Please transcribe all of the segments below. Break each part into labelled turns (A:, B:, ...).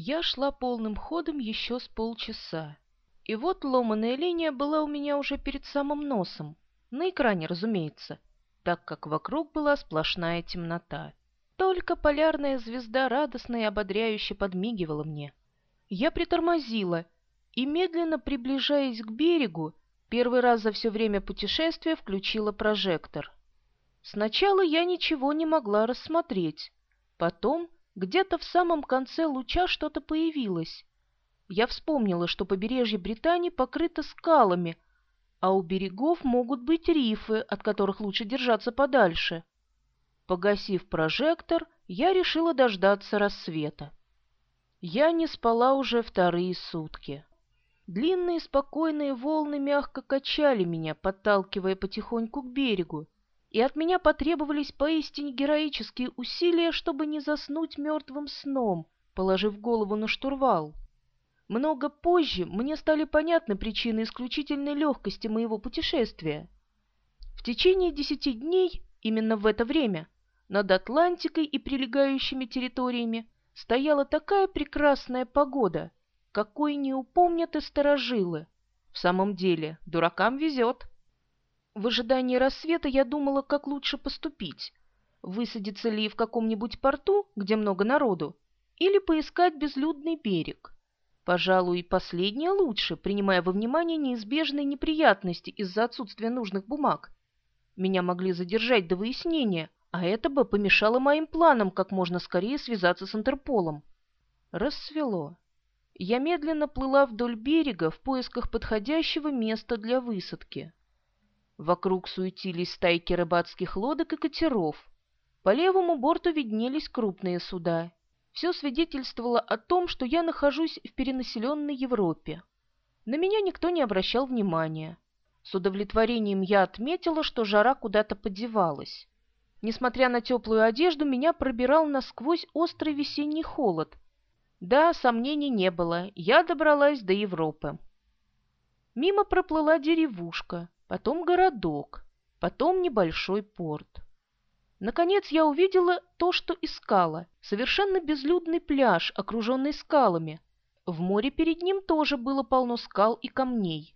A: Я шла полным ходом еще с полчаса. И вот ломаная линия была у меня уже перед самым носом. На экране, разумеется, так как вокруг была сплошная темнота. Только полярная звезда радостно и ободряюще подмигивала мне. Я притормозила и, медленно приближаясь к берегу, первый раз за все время путешествия включила прожектор. Сначала я ничего не могла рассмотреть. Потом где-то в самом конце луча что-то появилось. Я вспомнила, что побережье Британии покрыто скалами, а у берегов могут быть рифы, от которых лучше держаться подальше. Погасив прожектор, я решила дождаться рассвета. Я не спала уже вторые сутки. Длинные спокойные волны мягко качали меня, подталкивая потихоньку к берегу, и от меня потребовались поистине героические усилия, чтобы не заснуть мертвым сном, положив голову на штурвал. Много позже мне стали понятны причины исключительной легкости моего путешествия. В течение десяти дней, именно в это время, над Атлантикой и прилегающими территориями стояла такая прекрасная погода, какой не упомнят и старожилы. В самом деле, дуракам везет. В ожидании рассвета я думала, как лучше поступить. Высадиться ли в каком-нибудь порту, где много народу, или поискать безлюдный берег. Пожалуй, последнее лучше, принимая во внимание неизбежные неприятности из-за отсутствия нужных бумаг. Меня могли задержать до выяснения, а это бы помешало моим планам как можно скорее связаться с Интерполом. Рассвело. Я медленно плыла вдоль берега в поисках подходящего места для высадки. Вокруг суетились стайки рыбацких лодок и катеров. По левому борту виднелись крупные суда. Все свидетельствовало о том, что я нахожусь в перенаселенной Европе. На меня никто не обращал внимания. С удовлетворением я отметила, что жара куда-то подевалась. Несмотря на теплую одежду, меня пробирал насквозь острый весенний холод. Да, сомнений не было, я добралась до Европы. Мимо проплыла деревушка, потом городок, потом небольшой порт. Наконец я увидела то, что искала. Совершенно безлюдный пляж, окруженный скалами. В море перед ним тоже было полно скал и камней.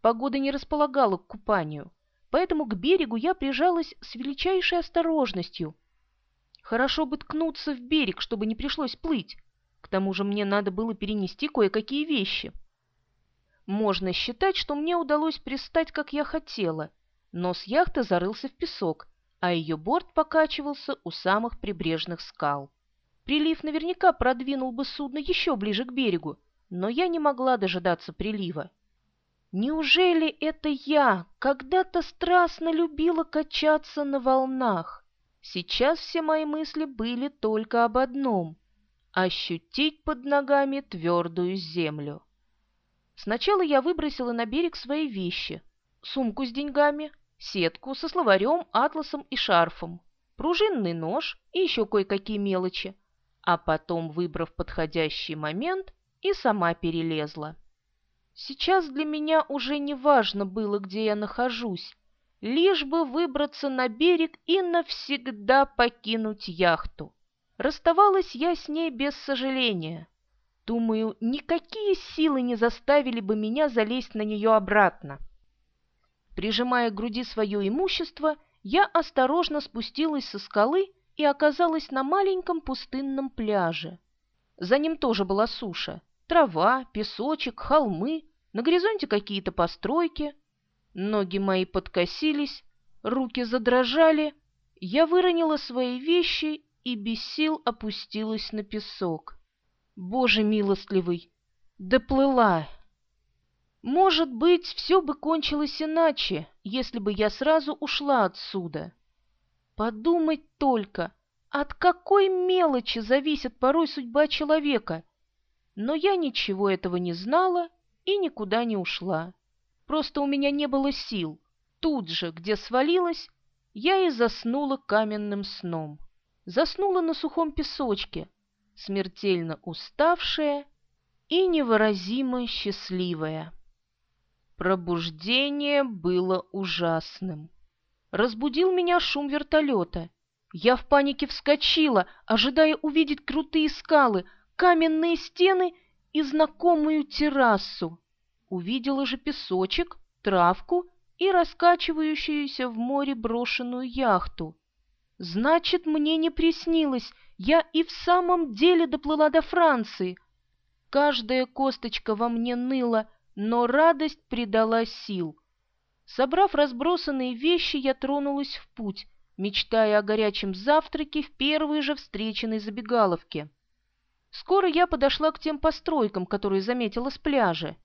A: Погода не располагала к купанию поэтому к берегу я прижалась с величайшей осторожностью. Хорошо бы ткнуться в берег, чтобы не пришлось плыть. К тому же мне надо было перенести кое-какие вещи. Можно считать, что мне удалось пристать, как я хотела. Нос яхты зарылся в песок, а ее борт покачивался у самых прибрежных скал. Прилив наверняка продвинул бы судно еще ближе к берегу, но я не могла дожидаться прилива. Неужели это я когда-то страстно любила качаться на волнах? Сейчас все мои мысли были только об одном — ощутить под ногами твердую землю. Сначала я выбросила на берег свои вещи — сумку с деньгами, сетку со словарем, атласом и шарфом, пружинный нож и еще кое-какие мелочи, а потом, выбрав подходящий момент, и сама перелезла. Сейчас для меня уже не важно было, где я нахожусь, лишь бы выбраться на берег и навсегда покинуть яхту. Расставалась я с ней без сожаления. Думаю, никакие силы не заставили бы меня залезть на нее обратно. Прижимая к груди свое имущество, я осторожно спустилась со скалы и оказалась на маленьком пустынном пляже. За ним тоже была суша. Трава, песочек, холмы, на горизонте какие-то постройки. Ноги мои подкосились, руки задрожали. Я выронила свои вещи и без сил опустилась на песок. Боже милостливый, доплыла. Может быть, все бы кончилось иначе, если бы я сразу ушла отсюда. Подумать только, от какой мелочи зависит порой судьба человека — но я ничего этого не знала и никуда не ушла. Просто у меня не было сил. Тут же, где свалилась, я и заснула каменным сном. Заснула на сухом песочке, смертельно уставшая и невыразимо счастливая. Пробуждение было ужасным. Разбудил меня шум вертолета. Я в панике вскочила, ожидая увидеть крутые скалы, каменные стены и знакомую террасу. Увидела же песочек, травку и раскачивающуюся в море брошенную яхту. Значит, мне не приснилось, я и в самом деле доплыла до Франции. Каждая косточка во мне ныла, но радость придала сил. Собрав разбросанные вещи, я тронулась в путь, мечтая о горячем завтраке в первой же встреченной забегаловке. Скоро я подошла к тем постройкам, которые заметила с пляжа.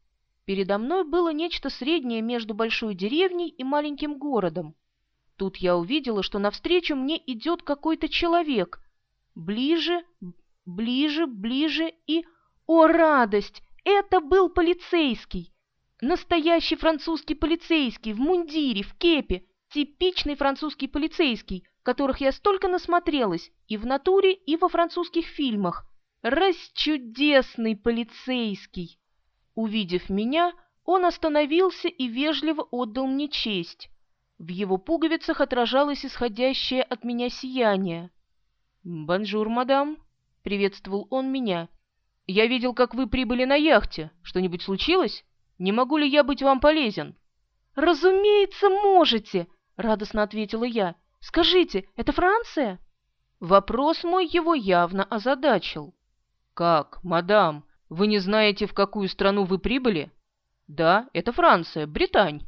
A: Передо мной было нечто среднее между большой деревней и маленьким городом. Тут я увидела, что навстречу мне идет какой-то человек. Ближе, ближе, ближе и... О, радость! Это был полицейский! Настоящий французский полицейский в мундире, в кепе, типичный французский полицейский, которых я столько насмотрелась и в натуре, и во французских фильмах. Расчудесный полицейский! Увидев меня, он остановился и вежливо отдал мне честь. В его пуговицах отражалось исходящее от меня сияние. «Бонжур, мадам!» — приветствовал он меня. «Я видел, как вы прибыли на яхте. Что-нибудь случилось? Не могу ли я быть вам полезен?» «Разумеется, можете!» — радостно ответила я. «Скажите, это Франция?» Вопрос мой его явно озадачил. «Как, мадам, вы не знаете, в какую страну вы прибыли?» «Да, это Франция, Британь».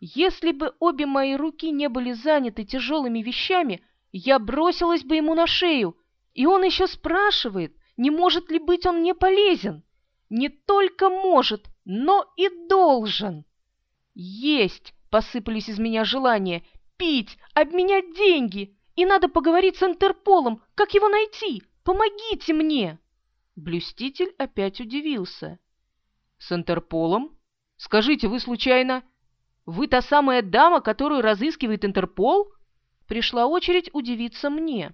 A: Если бы обе мои руки не были заняты тяжелыми вещами, я бросилась бы ему на шею, и он еще спрашивает, не может ли быть он мне полезен. Не только может, но и должен. Есть, посыпались из меня желания, пить, обменять деньги, и надо поговорить с Интерполом, как его найти, помогите мне. Блюститель опять удивился. С Интерполом? Скажите, вы случайно... Вы та самая дама, которую разыскивает Интерпол? Пришла очередь удивиться мне.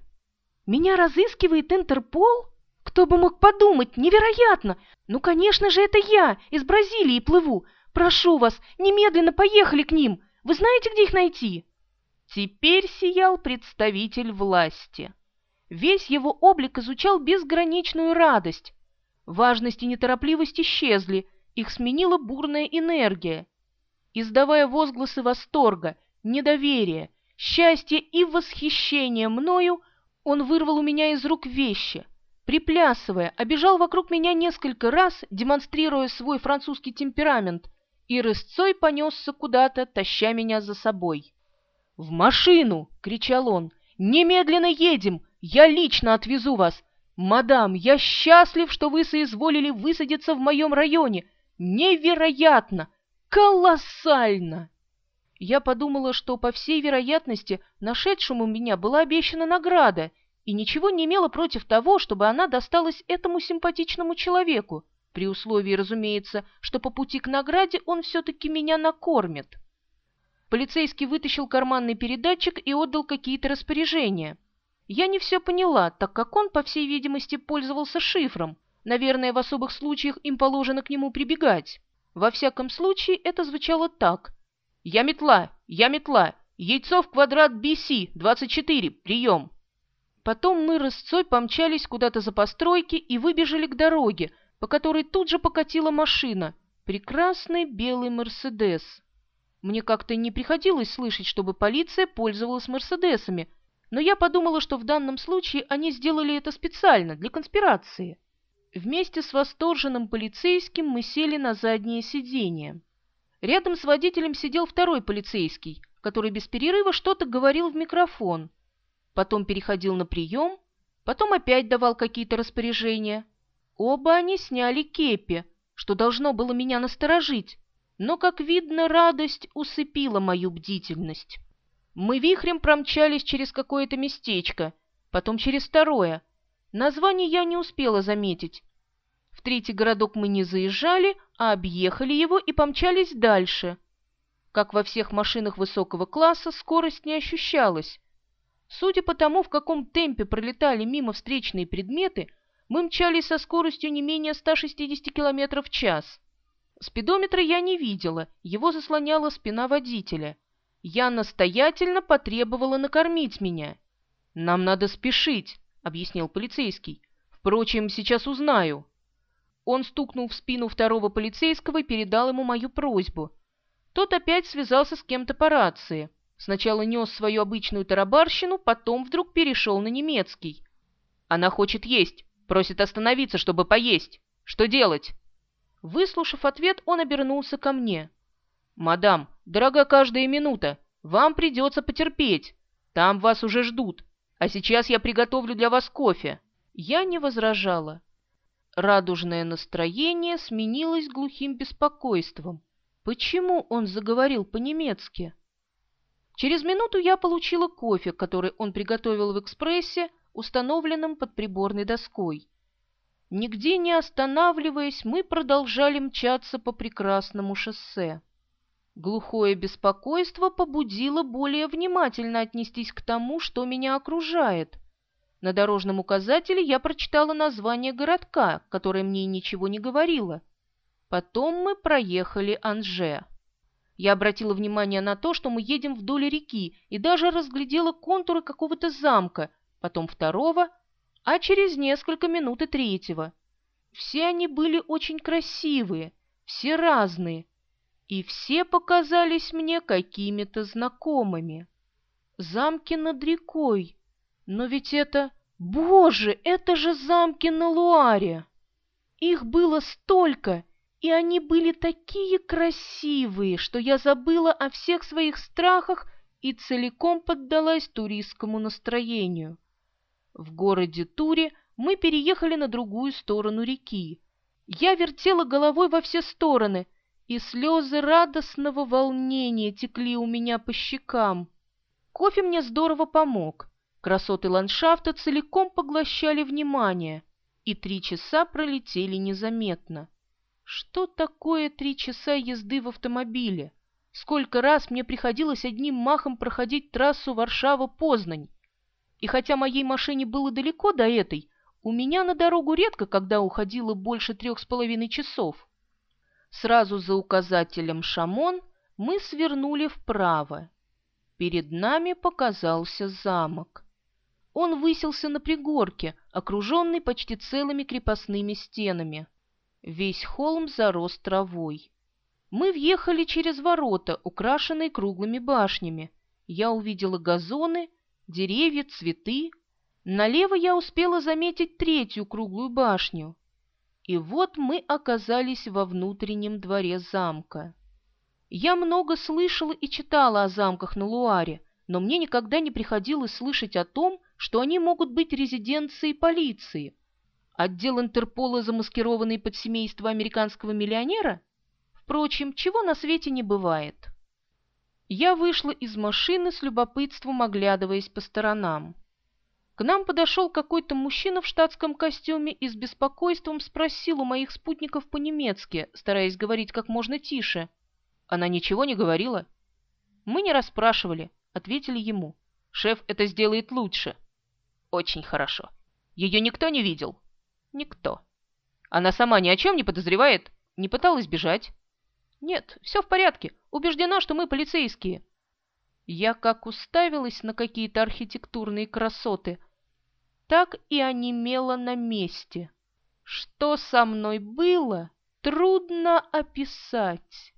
A: Меня разыскивает Интерпол? Кто бы мог подумать, невероятно! Ну, конечно же, это я, из Бразилии плыву. Прошу вас, немедленно поехали к ним. Вы знаете, где их найти? Теперь сиял представитель власти. Весь его облик изучал безграничную радость. Важность и неторопливость исчезли, их сменила бурная энергия издавая возгласы восторга, недоверия, счастья и восхищения мною, он вырвал у меня из рук вещи, приплясывая, обежал вокруг меня несколько раз, демонстрируя свой французский темперамент, и рысцой понесся куда-то, таща меня за собой. «В машину!» — кричал он. «Немедленно едем! Я лично отвезу вас! Мадам, я счастлив, что вы соизволили высадиться в моем районе! Невероятно! Колоссально! Я подумала, что, по всей вероятности, нашедшему меня была обещана награда, и ничего не имела против того, чтобы она досталась этому симпатичному человеку, при условии, разумеется, что по пути к награде он все-таки меня накормит. Полицейский вытащил карманный передатчик и отдал какие-то распоряжения. Я не все поняла, так как он, по всей видимости, пользовался шифром. Наверное, в особых случаях им положено к нему прибегать. Во всяком случае, это звучало так. «Я метла! Я метла! Яйцо в квадрат BC, 24, прием!» Потом мы рысцой помчались куда-то за постройки и выбежали к дороге, по которой тут же покатила машина. Прекрасный белый «Мерседес». Мне как-то не приходилось слышать, чтобы полиция пользовалась «Мерседесами», но я подумала, что в данном случае они сделали это специально, для конспирации. Вместе с восторженным полицейским мы сели на заднее сиденье. Рядом с водителем сидел второй полицейский, который без перерыва что-то говорил в микрофон. Потом переходил на прием, потом опять давал какие-то распоряжения. Оба они сняли кепи, что должно было меня насторожить, но, как видно, радость усыпила мою бдительность. Мы вихрем промчались через какое-то местечко, потом через второе — Название я не успела заметить. В третий городок мы не заезжали, а объехали его и помчались дальше. Как во всех машинах высокого класса, скорость не ощущалась. Судя по тому, в каком темпе пролетали мимо встречные предметы, мы мчались со скоростью не менее 160 км в час. Спидометра я не видела, его заслоняла спина водителя. Я настоятельно потребовала накормить меня. «Нам надо спешить», — объяснил полицейский. «В Впрочем, сейчас узнаю». Он стукнул в спину второго полицейского и передал ему мою просьбу. Тот опять связался с кем-то по рации. Сначала нес свою обычную тарабарщину, потом вдруг перешел на немецкий. «Она хочет есть, просит остановиться, чтобы поесть. Что делать?» Выслушав ответ, он обернулся ко мне. «Мадам, дорога каждая минута. Вам придется потерпеть. Там вас уже ждут. А сейчас я приготовлю для вас кофе». Я не возражала. Радужное настроение сменилось глухим беспокойством. Почему он заговорил по-немецки? Через минуту я получила кофе, который он приготовил в экспрессе, установленном под приборной доской. Нигде не останавливаясь, мы продолжали мчаться по прекрасному шоссе. Глухое беспокойство побудило более внимательно отнестись к тому, что меня окружает. На дорожном указателе я прочитала название городка, которое мне ничего не говорило. Потом мы проехали Анже. Я обратила внимание на то, что мы едем вдоль реки, и даже разглядела контуры какого-то замка, потом второго, а через несколько минут и третьего. Все они были очень красивые, все разные, и все показались мне какими-то знакомыми. Замки над рекой. Но ведь это... Боже, это же замки на Луаре! Их было столько, и они были такие красивые, что я забыла о всех своих страхах и целиком поддалась туристскому настроению. В городе Туре мы переехали на другую сторону реки. Я вертела головой во все стороны, и слезы радостного волнения текли у меня по щекам. Кофе мне здорово помог. Красоты ландшафта целиком поглощали внимание, и три часа пролетели незаметно. Что такое три часа езды в автомобиле? Сколько раз мне приходилось одним махом проходить трассу Варшава-Познань. И хотя моей машине было далеко до этой, у меня на дорогу редко когда уходило больше трех с половиной часов. Сразу за указателем «Шамон» мы свернули вправо. Перед нами показался замок. Он высился на пригорке, окруженный почти целыми крепостными стенами. Весь холм зарос травой. Мы въехали через ворота, украшенные круглыми башнями. Я увидела газоны, деревья, цветы. Налево я успела заметить третью круглую башню. И вот мы оказались во внутреннем дворе замка. Я много слышала и читала о замках на Луаре, но мне никогда не приходилось слышать о том, что они могут быть резиденцией полиции. Отдел Интерпола, замаскированный под семейство американского миллионера? Впрочем, чего на свете не бывает. Я вышла из машины с любопытством, оглядываясь по сторонам. К нам подошел какой-то мужчина в штатском костюме и с беспокойством спросил у моих спутников по-немецки, стараясь говорить как можно тише. Она ничего не говорила? Мы не расспрашивали, ответили ему. Шеф это сделает лучше. Очень хорошо. Ее никто не видел? Никто. Она сама ни о чем не подозревает? Не пыталась бежать? Нет, все в порядке. Убеждена, что мы полицейские. Я как уставилась на какие-то архитектурные красоты, так и онемела на месте. Что со мной было, трудно описать.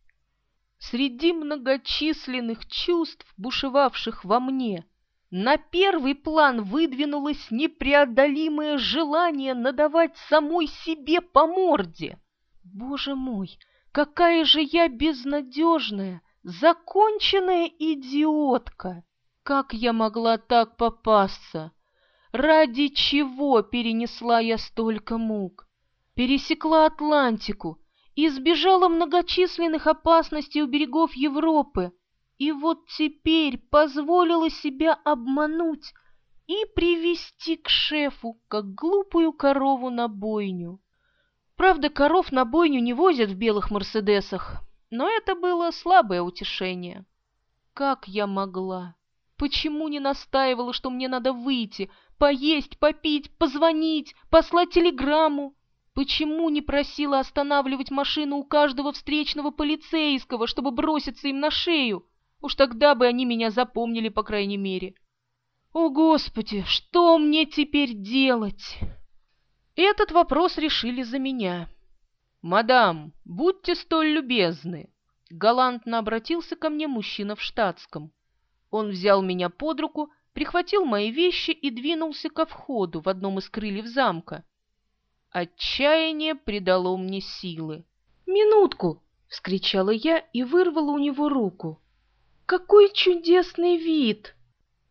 A: Среди многочисленных чувств, бушевавших во мне, на первый план выдвинулось непреодолимое желание надавать самой себе по морде. Боже мой, какая же я безнадежная! Законченная идиотка! Как я могла так попасться? Ради чего перенесла я столько мук? Пересекла Атлантику, избежала многочисленных опасностей у берегов Европы, и вот теперь позволила себя обмануть и привести к шефу, как глупую корову на бойню. Правда, коров на бойню не возят в белых «Мерседесах», но это было слабое утешение. Как я могла? Почему не настаивала, что мне надо выйти, поесть, попить, позвонить, послать телеграмму? Почему не просила останавливать машину у каждого встречного полицейского, чтобы броситься им на шею? Уж тогда бы они меня запомнили, по крайней мере. О, Господи, что мне теперь делать? Этот вопрос решили за меня. «Мадам, будьте столь любезны!» Галантно обратился ко мне мужчина в штатском. Он взял меня под руку, прихватил мои вещи и двинулся ко входу в одном из крыльев замка. Отчаяние придало мне силы. «Минутку!» — вскричала я и вырвала у него руку. «Какой чудесный вид!»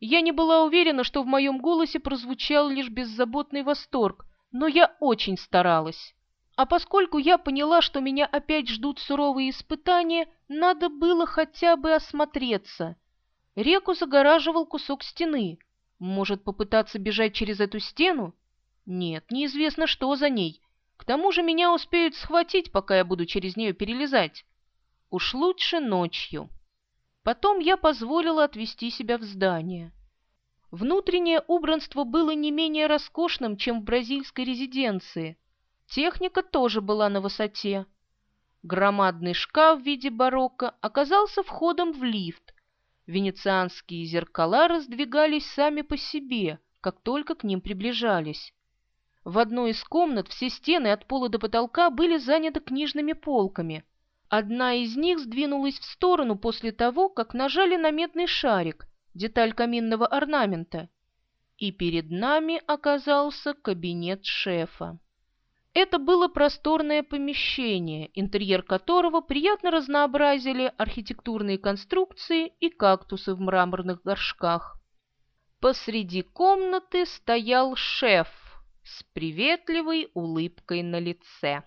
A: Я не была уверена, что в моем голосе прозвучал лишь беззаботный восторг, но я очень старалась. А поскольку я поняла, что меня опять ждут суровые испытания, надо было хотя бы осмотреться. Реку загораживал кусок стены. Может, попытаться бежать через эту стену? Нет, неизвестно, что за ней. К тому же меня успеют схватить, пока я буду через нее перелезать. Уж лучше ночью. Потом я позволила отвести себя в здание. Внутреннее убранство было не менее роскошным, чем в бразильской резиденции – Техника тоже была на высоте. Громадный шкаф в виде барокко оказался входом в лифт. Венецианские зеркала раздвигались сами по себе, как только к ним приближались. В одной из комнат все стены от пола до потолка были заняты книжными полками. Одна из них сдвинулась в сторону после того, как нажали на медный шарик, деталь каминного орнамента. И перед нами оказался кабинет шефа. Это было просторное помещение, интерьер которого приятно разнообразили архитектурные конструкции и кактусы в мраморных горшках. Посреди комнаты стоял шеф с приветливой улыбкой на лице.